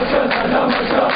Hey,